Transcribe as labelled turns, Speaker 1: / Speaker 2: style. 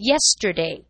Speaker 1: yesterday.